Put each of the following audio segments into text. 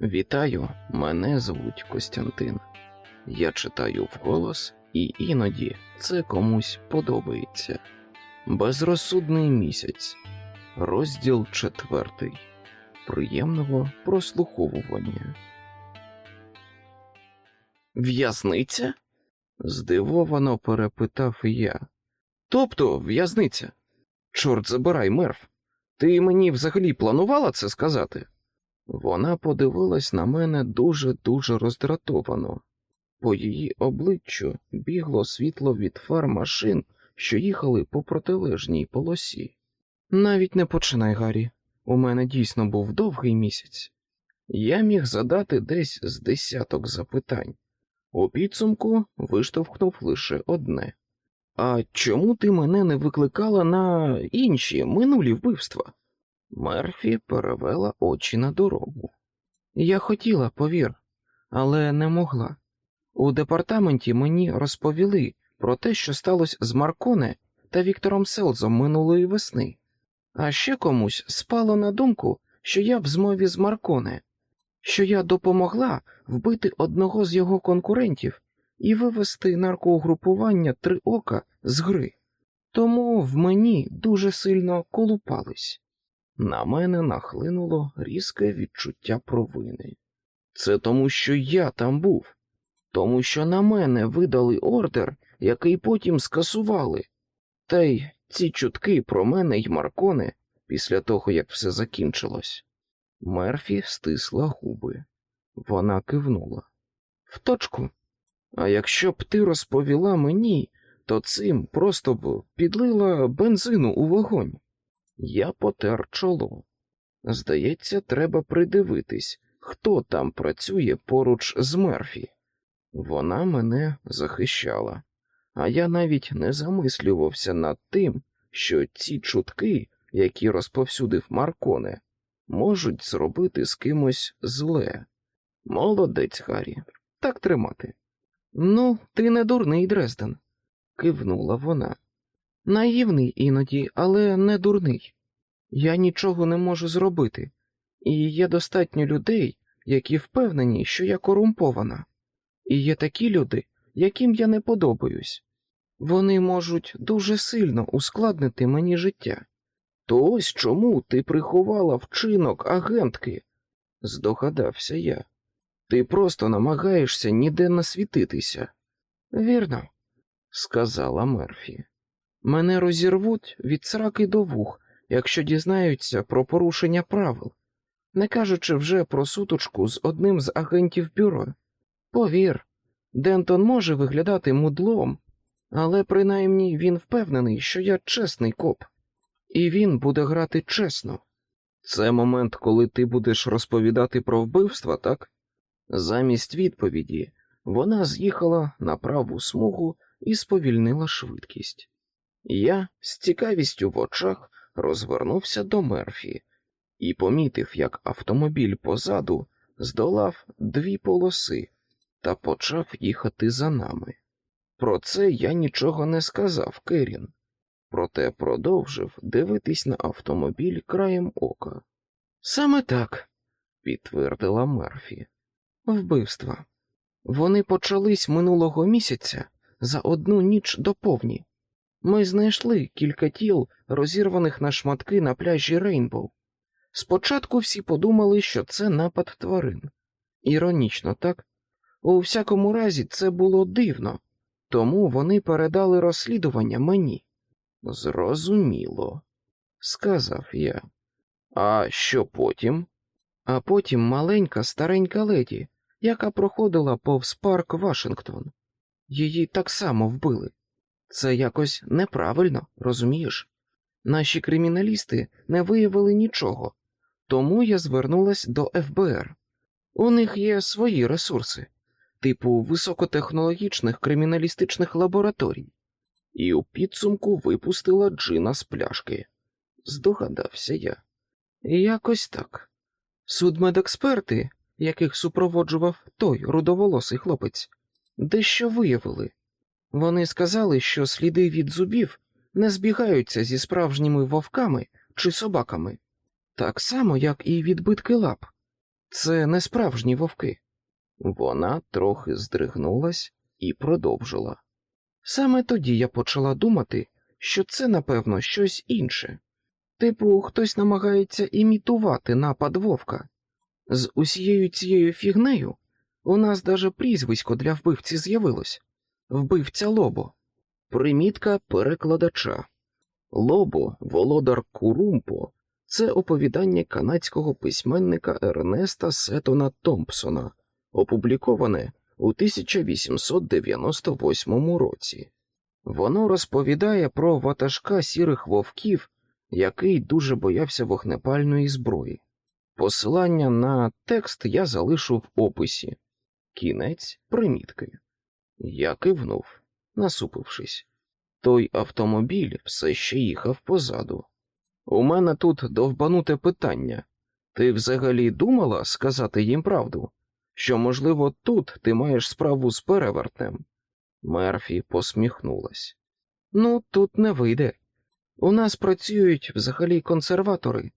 Вітаю, мене звуть Костянтин. Я читаю вголос, і іноді це комусь подобається. Безрозсудний місяць, розділ четвертий. Приємного прослуховування. В'язниця? здивовано перепитав я. Тобто в'язниця? Чорт забирай, мерф. Ти мені взагалі планувала це сказати? Вона подивилась на мене дуже дуже роздратовано. По її обличчю бігло світло від фар машин, що їхали по протилежній полосі. Навіть не починай, Гаррі. У мене дійсно був довгий місяць. Я міг задати десь з десяток запитань. У підсумку виштовхнув лише одне. А чому ти мене не викликала на інші минулі вбивства? Мерфі перевела очі на дорогу. Я хотіла, повір, але не могла. У департаменті мені розповіли про те, що сталося з Марконе та Віктором Селзом минулої весни, а ще комусь спало на думку, що я в змові з Марконе, що я допомогла вбити одного з його конкурентів і вивести наркоугрупування три ока з гри. Тому в мені дуже сильно колупались. На мене нахлинуло різке відчуття провини. Це тому, що я там був, тому що на мене видали ордер, який потім скасували. Та й ці чутки про мене й Марконе після того, як все закінчилось. Мерфі стисла губи. Вона кивнула. В точку. А якщо б ти розповіла мені, то цим просто б підлила бензину у вогонь. Я потер чоло. Здається, треба придивитись, хто там працює поруч з Мерфі. Вона мене захищала, а я навіть не замислювався над тим, що ці чутки, які розповсюдив Марконе, можуть зробити з кимось зле. Молодець, Гаррі, так тримати. Ну, ти не дурний, Дрезден, кивнула вона. Наївний іноді, але не дурний. Я нічого не можу зробити, і є достатньо людей, які впевнені, що я корумпована, і є такі люди, яким я не подобаюсь. Вони можуть дуже сильно ускладнити мені життя. То ось чому ти приховала вчинок агентки, здогадався я. Ти просто намагаєшся ніде насвітитися. Вірно, сказала Мерфі. Мене розірвуть від сраки до вух, якщо дізнаються про порушення правил, не кажучи вже про суточку з одним з агентів бюро. Повір, Дентон може виглядати мудлом, але принаймні він впевнений, що я чесний коп, і він буде грати чесно. Це момент, коли ти будеш розповідати про вбивства, так? Замість відповіді вона з'їхала на праву смугу і сповільнила швидкість. Я з цікавістю в очах розвернувся до Мерфі і помітив, як автомобіль позаду здолав дві полоси та почав їхати за нами. Про це я нічого не сказав Керін, проте продовжив дивитись на автомобіль краєм ока. Саме так, підтвердила Мерфі. Вбивства. Вони почались минулого місяця за одну ніч до повні. Ми знайшли кілька тіл, розірваних на шматки на пляжі Рейнбоу. Спочатку всі подумали, що це напад тварин. Іронічно, так? У всякому разі, це було дивно, тому вони передали розслідування мені. Зрозуміло, сказав я. А що потім? А потім маленька старенька леді, яка проходила повз парк Вашингтон. Її так само вбили. Це якось неправильно, розумієш? Наші криміналісти не виявили нічого, тому я звернулась до ФБР. У них є свої ресурси, типу високотехнологічних криміналістичних лабораторій, і у підсумку випустила джина з пляшки. Здогадався я. Якось так. Судмедексперти, яких супроводжував той рудоволосий хлопець, дещо виявили. Вони сказали, що сліди від зубів не збігаються зі справжніми вовками чи собаками, так само, як і відбитки лап. Це не справжні вовки. Вона трохи здригнулась і продовжила. Саме тоді я почала думати, що це, напевно, щось інше. Типу, хтось намагається імітувати напад вовка. З усією цією фігнею у нас даже прізвисько для вбивці з'явилось вбивця Лобо, примітка перекладача. Лобо, володар Курумпо, це оповідання канадського письменника Ернеста Сетона Томпсона, опубліковане у 1898 році. Воно розповідає про ватажка сірих вовків, який дуже боявся вогнепальної зброї. Посилання на текст я залишу в описі. Кінець примітки. Я кивнув, насупившись. Той автомобіль все ще їхав позаду. У мене тут довбануте питання. Ти взагалі думала сказати їм правду? Що, можливо, тут ти маєш справу з перевертнем? Мерфі посміхнулась. Ну, тут не вийде. У нас працюють взагалі консерватори.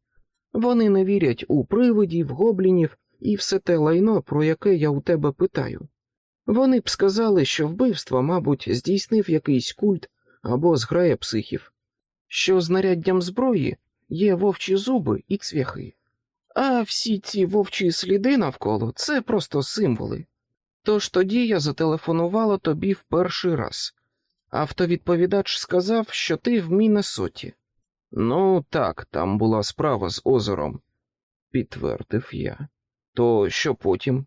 Вони не вірять у привидів, гоблінів і все те лайно, про яке я у тебе питаю. Вони б сказали, що вбивство, мабуть, здійснив якийсь культ або зграя психів, що знаряддям зброї є вовчі зуби і цвяхи. А всі ці вовчі сліди навколо це просто символи. Тож тоді я зателефонувала тобі в перший раз. Автовідповідач сказав, що ти в Міннесоті. Ну, так, там була справа з озером, підтвердив я. То що потім?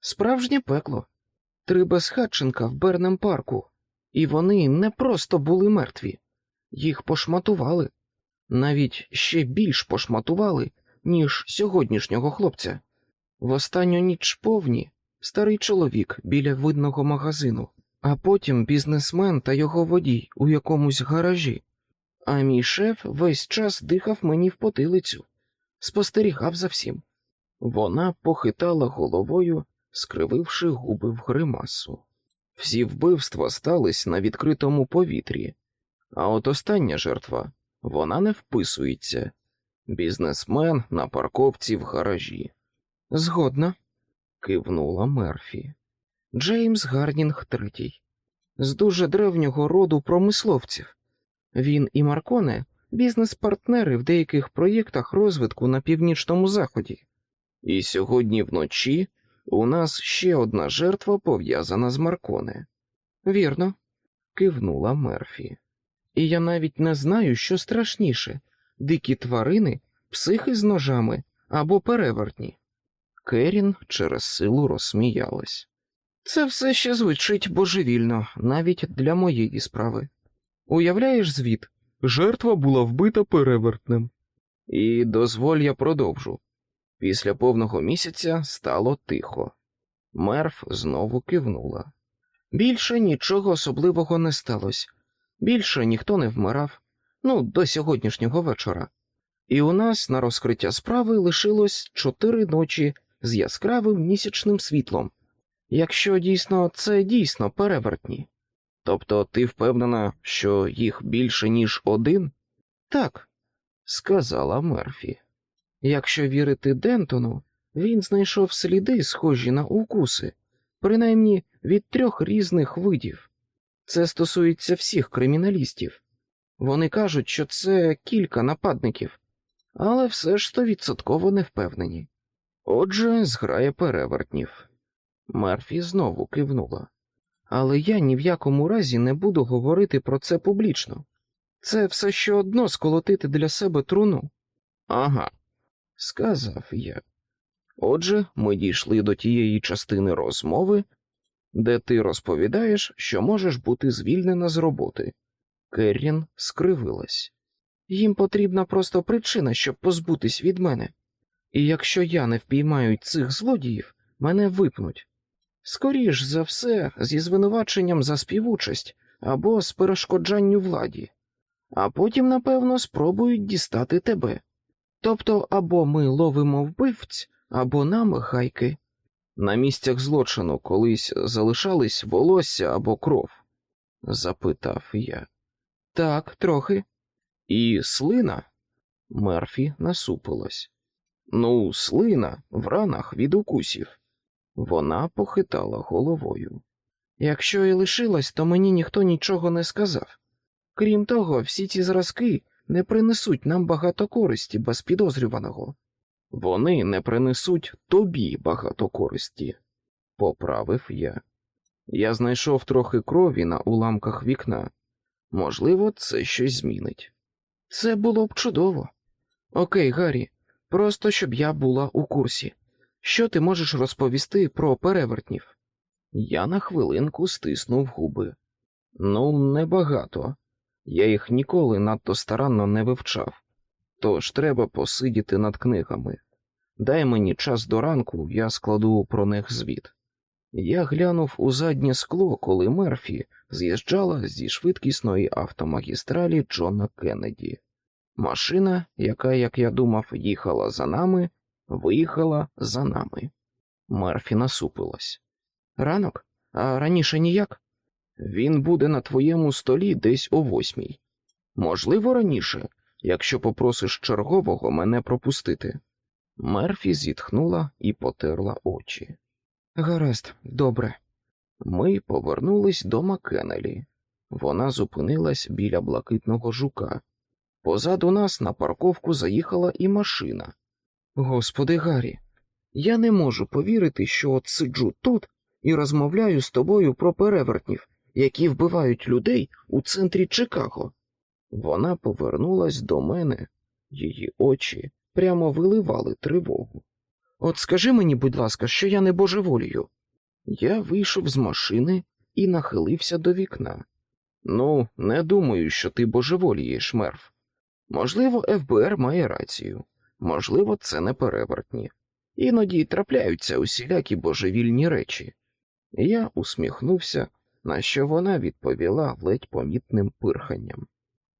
Справжнє пекло. Три безхатченка в Бернем парку, і вони не просто були мертві, їх пошматували, навіть ще більш пошматували, ніж сьогоднішнього хлопця. В останню ніч повні старий чоловік біля видного магазину, а потім бізнесмен та його водій у якомусь гаражі. А мій шеф весь час дихав мені в потилицю, спостерігав за всім. Вона похитала головою, скрививши губи в гримасу. Всі вбивства стались на відкритому повітрі, а от остання жертва вона не вписується. Бізнесмен на парковці в гаражі. Згодна, кивнула Мерфі. Джеймс Гардінг третій. З дуже древнього роду промисловців. Він і Марконе бізнес-партнери в деяких проєктах розвитку на північному заході. І сьогодні вночі у нас ще одна жертва пов'язана з Марконе. Вірно, кивнула Мерфі. І я навіть не знаю, що страшніше дикі тварини, психи з ножами або перевертні. Керін через силу розсміялась. Це все ще звучить божевільно, навіть для моєї справи. Уявляєш звіт, жертва була вбита перевертнем. І дозволь я продовжу. Після повного місяця стало тихо. Мерф знову кивнула. Більше нічого особливого не сталося. Більше ніхто не вмирав, ну, до сьогоднішнього вечора. І у нас на розкриття справи лишилось чотири ночі з яскравим місячним світлом. Якщо дійсно це дійсно перевертні. Тобто ти впевнена, що їх більше, ніж один? Так, сказала Мерфі. Якщо вірити Дентону, він знайшов сліди, схожі на укуси, принаймні від трьох різних видів. Це стосується всіх криміналістів. Вони кажуть, що це кілька нападників, але все ж стовідсотково не впевнені. Отже, зграє перевертнів. Мерфі знову кивнула. Але я ні в якому разі не буду говорити про це публічно. Це все ще одно сколотити для себе труну. Ага, сказав я. Отже, ми дійшли до тієї частини розмови, де ти розповідаєш, що можеш бути звільнена з роботи. Керрін скривилась. Їм потрібна просто причина, щоб позбутись від мене. І якщо я не впіймаю цих злодіїв, мене випнуть. Скоріш за все, зі звинуваченням за співучасть або з перешкоджанню владі, а потім, напевно, спробують дістати тебе. Тобто або ми ловимо вбивць, або нам гайки. На місцях злочину колись залишались волосся або кров? запитав я. Так, трохи. І слина? Мерфі насупилась. Ну, слина в ранах від укусів. Вона похитала головою. Якщо і лишилась, то мені ніхто нічого не сказав. Крім того, всі ці зразки не принесуть нам багато користі без підозрюваного. Вони не принесуть тобі багато користі, поправив я. Я знайшов трохи крові на уламках вікна. Можливо, це щось змінить. Це було б чудово. Окей, Гаррі, просто щоб я була у курсі. Що ти можеш розповісти про перевертнів? Я на хвилинку стиснув губи. Ну, небагато. Я їх ніколи надто старанно не вивчав, тож треба посидіти над книгами. Дай мені час до ранку, я складу про них звіт. Я глянув у заднє скло, коли Мерфі з'їжджала зі швидкісної автомагістралі Джона Кеннеді. Машина, яка, як я думав, їхала за нами, виїхала за нами. Мерфі насупилась. Ранок? А раніше ніяк? Він буде на твоєму столі десь о восьмій. Можливо, раніше, якщо попросиш чергового мене пропустити. Мерфі зітхнула і потерла очі. Гаразд, добре. Ми повернулись до Макенелі. Вона зупинилась біля блакитного жука. Позаду нас на парковку заїхала і машина. Господи Гаррі, я не можу повірити, що от сиджу тут і розмовляю з тобою про перевертнів, які вбивають людей у центрі Чикаго. Вона повернулась до мене, її очі прямо виливали тривогу. От скажи мені, будь ласка, що я не божеволію. Я вийшов з машини і нахилився до вікна. Ну, не думаю, що ти божеволієш, мерф. Можливо, ФБР має рацію, можливо, це не перевертні. Іноді трапляються усілякі божевільні речі. Я усміхнувся, на що вона відповіла ледь помітним пирханням.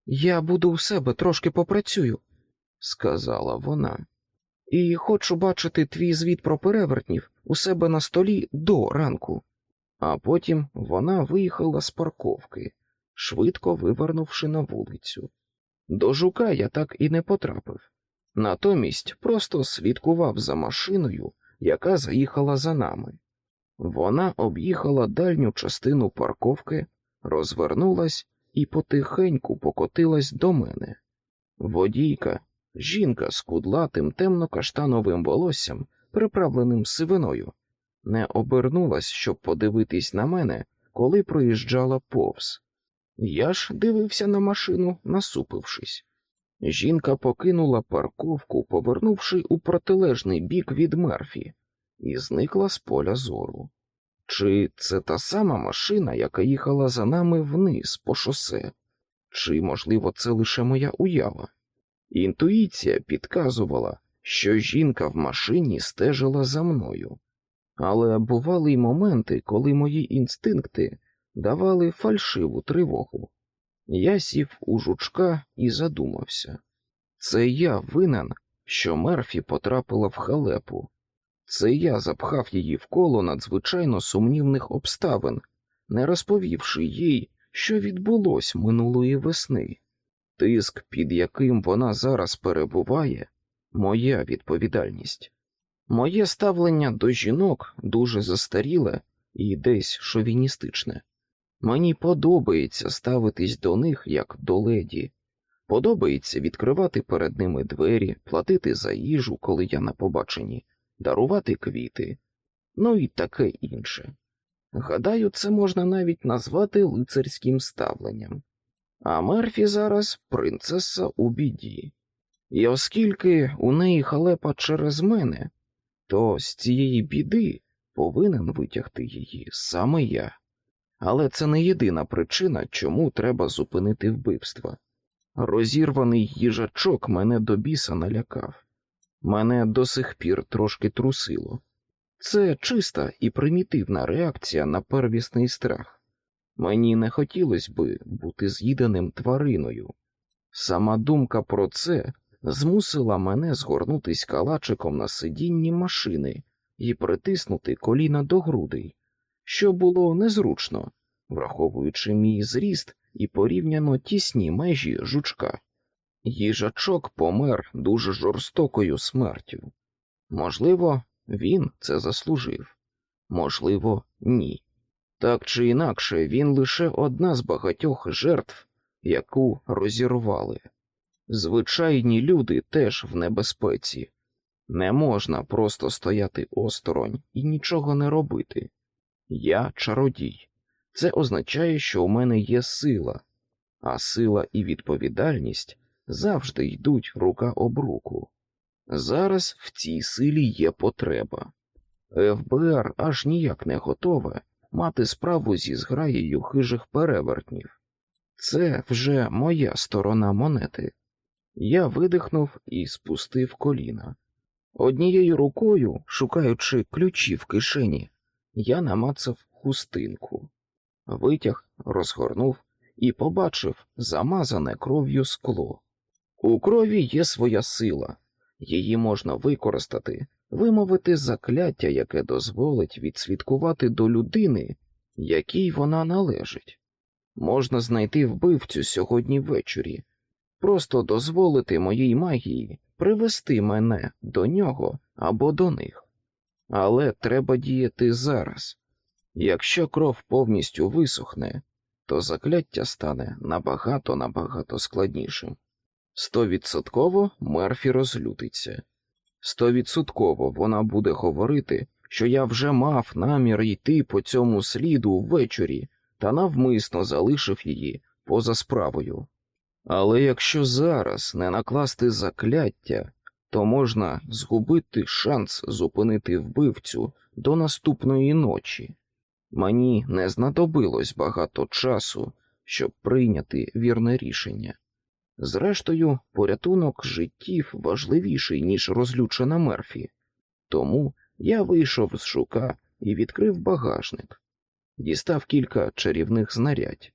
Я буду у себе трошки попрацюю, сказала вона, і хочу бачити твій звіт про перевертнів у себе на столі до ранку. А потім вона виїхала з парковки, швидко вивернувши на вулицю. До жука я так і не потрапив. Натомість просто слідкував за машиною, яка заїхала за нами. Вона об'їхала дальню частину парковки, розвернулась і потихеньку покотилась до мене. Водійка, жінка з кудлатим темно-каштановим волоссям, приправленим сивиною, не обернулась, щоб подивитись на мене, коли проїжджала повз. Я ж дивився на машину, насупившись. Жінка покинула парковку, повернувши у протилежний бік від Мерфі, і зникла з поля зору. Чи це та сама машина, яка їхала за нами вниз по шосе? Чи, можливо, це лише моя уява? Інтуїція підказувала, що жінка в машині стежила за мною, але бували й моменти, коли мої інстинкти давали фальшиву тривогу. Я сів у жучка і задумався. Це я винен, що Мерфі потрапила в халепу. Це я запхав її в коло надзвичайно сумнівних обставин, не розповівши їй, що відбулось минулої весни. Тиск, під яким вона зараз перебуває, моя відповідальність. Моє ставлення до жінок дуже застаріле і десь шовіністичне. Мені подобається ставитись до них як до леді, подобається відкривати перед ними двері, платити за їжу, коли я на побаченні, дарувати квіти, ну і таке інше. Гадаю, це можна навіть назвати лицарським ставленням. А Мерфі зараз принцеса у біді. І оскільки у неї халепа через мене, то з цієї біди повинен витягти її саме я. Але це не єдина причина, чому треба зупинити вбивства. Розірваний їжачок мене до біса налякав, мене до сих пір трошки трусило. Це чиста і примітивна реакція на первісний страх. Мені не хотілося би бути з'їденим твариною. Сама думка про це змусила мене згорнутись калачиком на сидінні машини і притиснути коліна до грудей, що було незручно, враховуючи мій зріст і порівняно тісні межі жучка. Їжачок помер дуже жорстокою смертю. Можливо, він це заслужив, можливо, ні. Так чи інакше, він лише одна з багатьох жертв, яку розірвали. Звичайні люди теж в небезпеці. Не можна просто стояти осторонь і нічого не робити. Я чародій. Це означає, що у мене є сила, а сила і відповідальність завжди йдуть рука об руку. Зараз в цій силі є потреба. ФБР аж ніяк не готове мати справу зі зграєю хижих перевертнів. Це вже моя сторона монети. Я видихнув і спустив коліна. Однією рукою, шукаючи ключі в кишені, я намацав хустинку, витяг, розгорнув і побачив замазане кров'ю скло. У крові є своя сила, її можна використати, вимовити закляття, яке дозволить відслідкувати до людини, якій вона належить. Можна знайти вбивцю сьогодні ввечері, просто дозволити моїй магії привести мене до нього або до них. Але треба діяти зараз. Якщо кров повністю висохне, то закляття стане набагато набагато складнішим. Стовідсотково Мерфі розлютиться. Стовідсотково вона буде говорити, що я вже мав намір йти по цьому сліду ввечері та навмисно залишив її поза справою. Але якщо зараз не накласти закляття, то можна згубити шанс зупинити вбивцю до наступної ночі. Мені не знадобилось багато часу, щоб прийняти вірне рішення. Зрештою, порятунок життів важливіший, ніж розлючена Мерфі, тому я вийшов з шука і відкрив багажник, дістав кілька чарівних знарядь,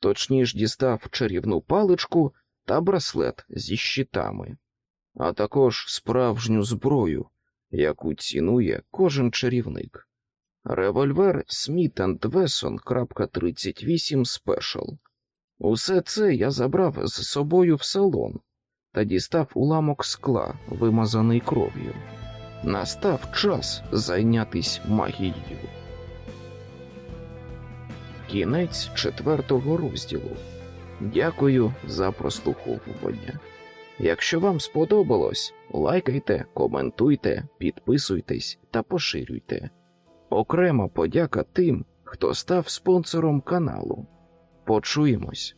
точніше дістав чарівну паличку та браслет зі щитами, а також справжню зброю, яку цінує кожен чарівник. Револьвер Smith Wesson .38 Special. Усе це я забрав з собою в салон та дістав уламок скла, вимазаний кров'ю. Настав час зайнятись магією. Кінець четвертого розділу. Дякую за прослуховування. Якщо вам сподобалось, лайкайте, коментуйте, підписуйтесь та поширюйте. Окрема подяка тим, хто став спонсором каналу. Почуємось.